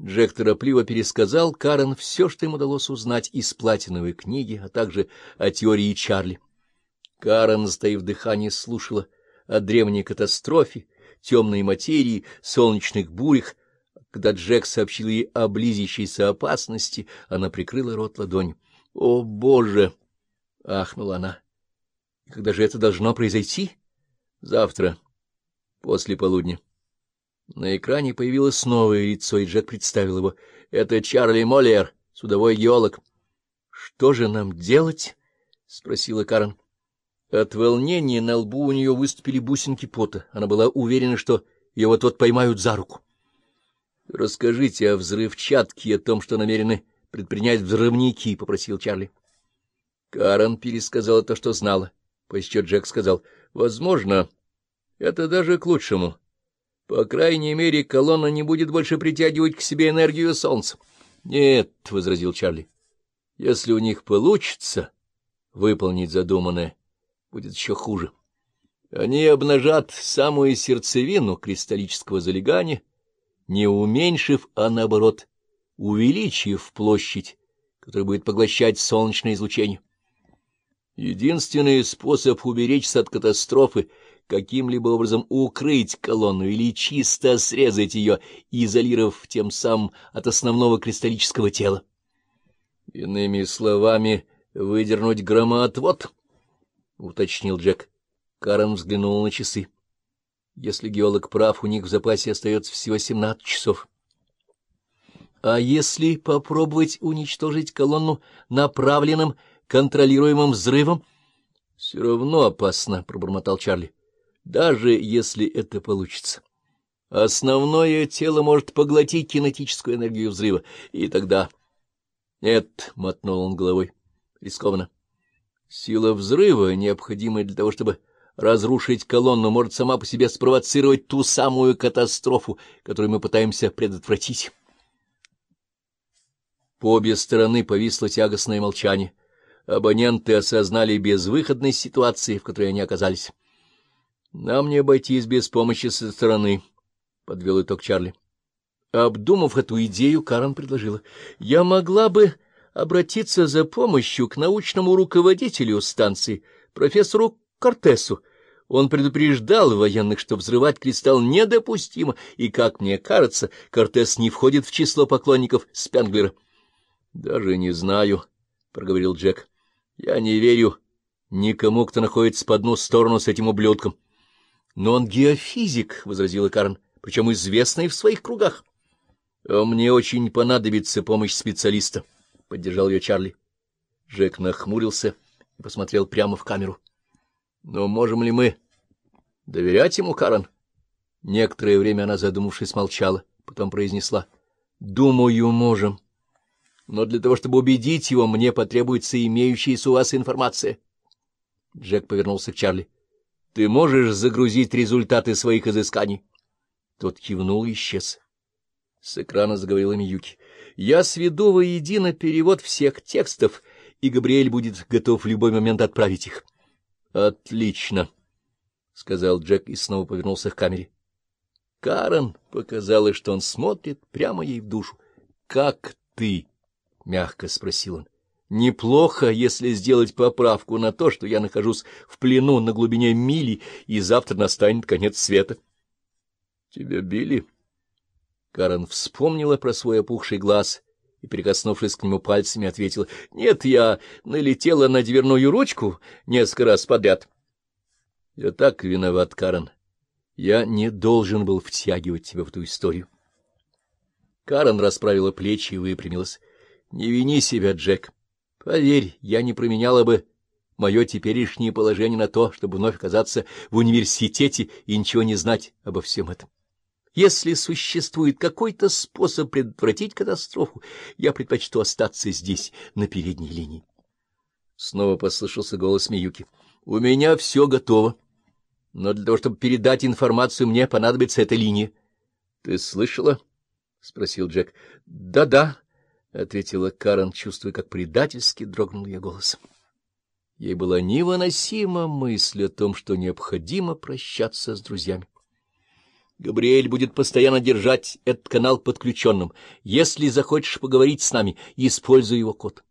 Джек торопливо пересказал Карен все, что им удалось узнать из платиновой книги, а также о теории Чарли. Карен, затаив дыхание, слушала о древней катастрофе, темной материи, солнечных бурях. Когда Джек сообщил ей о близящейся опасности, она прикрыла рот ладонью. — О, Боже! — ахнула она. — Когда же это должно произойти? — Завтра, после полудня. На экране появилось новое лицо, и Джек представил его. Это Чарли Моллер, судовой геолог. — Что же нам делать? — спросила Карен. От волнения на лбу у нее выступили бусинки пота. Она была уверена, что ее вот-вот поймают за руку. — Расскажите о взрывчатке и о том, что намерены предпринять взрывники, — попросил Чарли. Карен пересказала то, что знала. Чего Джек сказал, — Возможно, это даже к лучшему. По крайней мере, колонна не будет больше притягивать к себе энергию солнца. — Нет, — возразил Чарли, — если у них получится выполнить задуманное, будет еще хуже. Они обнажат самую сердцевину кристаллического залегания, не уменьшив, а наоборот, увеличив площадь, которая будет поглощать солнечное излучение. Единственный способ уберечься от катастрофы — каким-либо образом укрыть колонну или чисто срезать ее, изолировав тем самым от основного кристаллического тела. Иными словами, выдернуть громоотвод, — уточнил Джек. Карен взглянул на часы. Если геолог прав, у них в запасе остается всего семнадцать часов. — А если попробовать уничтожить колонну направленным, контролируемым взрывом? — Все равно опасно, — пробормотал Чарли даже если это получится. Основное тело может поглотить кинетическую энергию взрыва, и тогда... Нет, — мотнул он головой, — рискованно. Сила взрыва, необходимая для того, чтобы разрушить колонну, может сама по себе спровоцировать ту самую катастрофу, которую мы пытаемся предотвратить. По обе стороны повисло тягостное молчание. Абоненты осознали безвыходность ситуации, в которой они оказались. Нам не обойтись без помощи со стороны, — подвел итог Чарли. Обдумав эту идею, Карен предложила. — Я могла бы обратиться за помощью к научному руководителю станции, профессору Кортесу. Он предупреждал военных, что взрывать кристалл недопустимо, и, как мне кажется, Кортес не входит в число поклонников Спенглера. — Даже не знаю, — проговорил Джек. — Я не верю никому, кто находится по одну сторону с этим ублюдком. — Но он геофизик, — возразила Карн, — причем известный в своих кругах. — А мне очень понадобится помощь специалиста, — поддержал ее Чарли. Джек нахмурился и посмотрел прямо в камеру. — Но можем ли мы доверять ему, Карен? Некоторое время она, задумавшись, молчала, потом произнесла. — Думаю, можем. Но для того, чтобы убедить его, мне потребуется имеющаяся у вас информация. Джек повернулся к Чарли. — ты можешь загрузить результаты своих изысканий? Тот кивнул и исчез. С экрана заговорила Миюки. — Я сведу воедино перевод всех текстов, и Габриэль будет готов в любой момент отправить их. — Отлично, — сказал Джек и снова повернулся к камере. Карен показала, что он смотрит прямо ей в душу. — Как ты? — мягко спросил он. Неплохо, если сделать поправку на то, что я нахожусь в плену на глубине мили, и завтра настанет конец света. — Тебя били? Карен вспомнила про свой опухший глаз и, прикоснувшись к нему пальцами, ответила. — Нет, я налетела на дверную ручку несколько раз подряд. — Я так виноват, Карен. Я не должен был втягивать тебя в эту историю. Карен расправила плечи и выпрямилась. — Не вини себя, Джек. Поверь, я не променяла бы мое теперешнее положение на то, чтобы вновь оказаться в университете и ничего не знать обо всем этом. Если существует какой-то способ предотвратить катастрофу, я предпочту остаться здесь, на передней линии. Снова послышался голос Миюки. — У меня все готово. Но для того, чтобы передать информацию, мне понадобится эта линия. — Ты слышала? — спросил Джек. Да — Да-да, — ответила Карен, чувствуя, как предательски дрогнул ее голос. Ей была невыносима мысль о том, что необходимо прощаться с друзьями. Габриэль будет постоянно держать этот канал подключенным. Если захочешь поговорить с нами, используй его код.